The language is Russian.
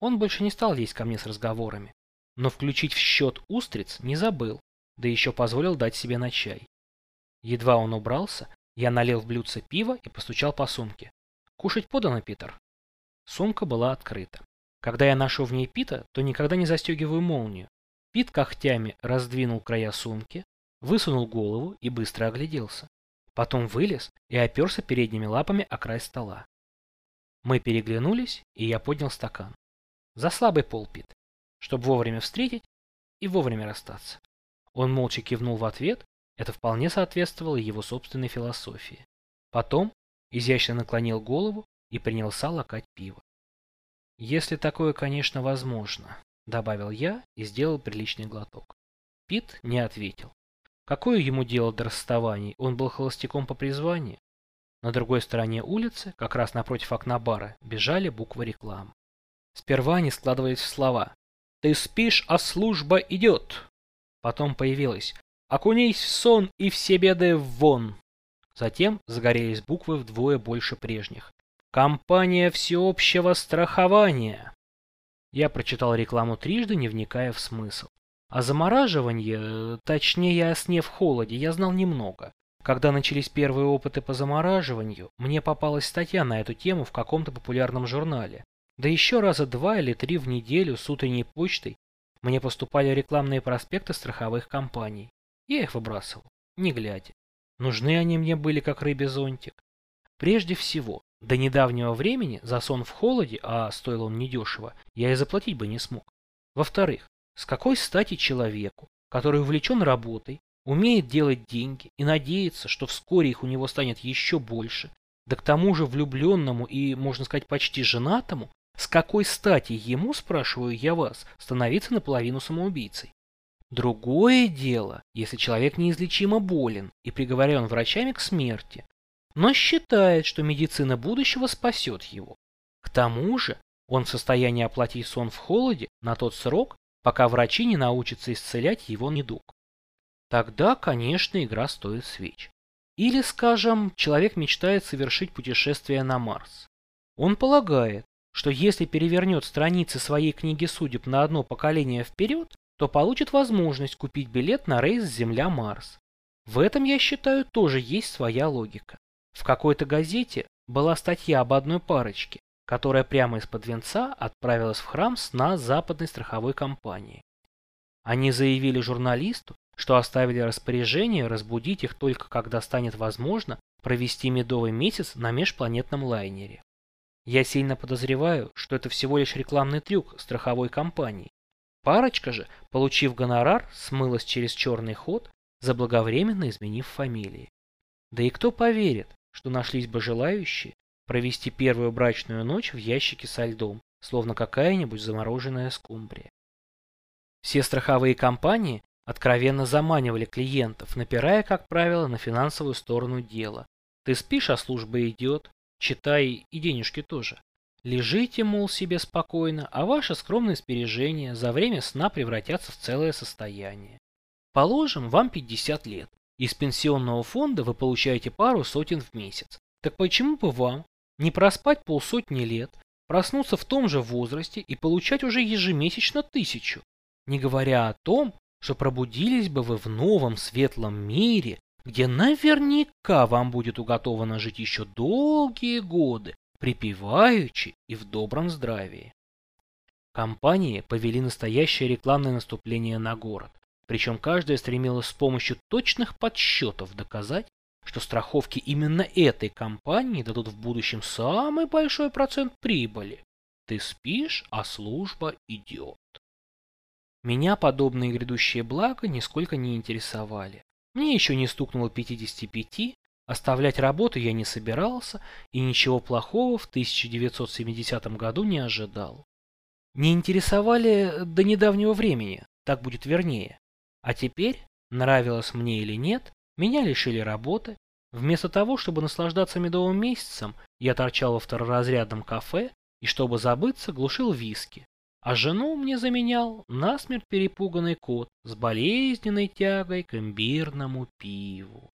Он больше не стал лезть ко мне с разговорами, но включить в счет устриц не забыл, да еще позволил дать себе на чай. Едва он убрался, я налил в блюдце пива и постучал по сумке. «Кушать подано, Питер?» Сумка была открыта. Когда я ношу в ней Пита, то никогда не застегиваю молнию. Пит когтями раздвинул края сумки, высунул голову и быстро огляделся. Потом вылез и оперся передними лапами о край стола. Мы переглянулись, и я поднял стакан. За слабый пол, чтобы вовремя встретить и вовремя расстаться. Он молча кивнул в ответ, это вполне соответствовало его собственной философии. Потом изящно наклонил голову и принялся лакать пиво. «Если такое, конечно, возможно», — добавил я и сделал приличный глоток. Пит не ответил. Какое ему дело до расставаний, он был холостяком по призванию. На другой стороне улицы, как раз напротив окна бара, бежали буквы рекламы. Сперва они складывались в слова «Ты спишь, а служба идет». Потом появилось «Окунись в сон и все беды вон». Затем загорелись буквы вдвое больше прежних. «Компания всеобщего страхования». Я прочитал рекламу трижды, не вникая в смысл. О замораживании, точнее о сне в холоде, я знал немного. Когда начались первые опыты по замораживанию, мне попалась статья на эту тему в каком-то популярном журнале. Да еще раза два или три в неделю с утренней почтой мне поступали рекламные проспекты страховых компаний. Я их выбрасывал, не глядя. Нужны они мне были как рыбе зонтик. Прежде всего, до недавнего времени за сон в холоде, а стоил он недешево, я и заплатить бы не смог. Во-вторых, с какой стати человеку, который увлечен работой, умеет делать деньги и надеется, что вскоре их у него станет еще больше, да к тому же влюбленному и, можно сказать, почти женатому, с какой стати ему, спрашиваю я вас, становиться наполовину самоубийцей? Другое дело, если человек неизлечимо болен и приговорен врачами к смерти, но считает, что медицина будущего спасет его. К тому же он в состоянии оплатить сон в холоде на тот срок, пока врачи не научатся исцелять его недуг. Тогда, конечно, игра стоит свеч. Или, скажем, человек мечтает совершить путешествие на Марс. Он полагает, что если перевернет страницы своей книги судеб на одно поколение вперед, то получит возможность купить билет на рейс Земля-Марс. В этом, я считаю, тоже есть своя логика. В какой-то газете была статья об одной парочке, которая прямо из-под венца отправилась в храм сна западной страховой компании. Они заявили журналисту, что оставили распоряжение разбудить их только когда станет возможно провести медовый месяц на межпланетном лайнере. Я сильно подозреваю, что это всего лишь рекламный трюк страховой компании. Парочка же, получив гонорар, смылась через черный ход, заблаговременно изменив фамилии. Да и кто поверит, что нашлись бы желающие провести первую брачную ночь в ящике со льдом, словно какая-нибудь замороженная скумбрия. Все страховые компании откровенно заманивали клиентов, напирая, как правило, на финансовую сторону дела. Ты спишь, а служба идет, читай и денежки тоже. Лежите, мол, себе спокойно, а ваши скромные сбережения за время сна превратятся в целое состояние. Положим, вам 50 лет. Из пенсионного фонда вы получаете пару сотен в месяц. Так почему бы вам не проспать полсотни лет, проснуться в том же возрасте и получать уже ежемесячно тысячу? Не говоря о том, что пробудились бы вы в новом светлом мире, где наверняка вам будет уготовано жить еще долгие годы, припеваючи и в добром здравии. Компании повели настоящее рекламное наступление на город, причем каждая стремилась с помощью точных подсчетов доказать, что страховки именно этой компании дадут в будущем самый большой процент прибыли. Ты спишь, а служба идет. Меня подобные грядущие блага нисколько не интересовали. Мне еще не стукнуло 55, оставлять работу я не собирался и ничего плохого в 1970 году не ожидал. Не интересовали до недавнего времени, так будет вернее. А теперь, нравилось мне или нет, меня лишили работы. Вместо того, чтобы наслаждаться медовым месяцем, я торчал во второразрядном кафе и, чтобы забыться, глушил виски, а жену мне заменял насмерть перепуганный кот с болезненной тягой к имбирному пиву.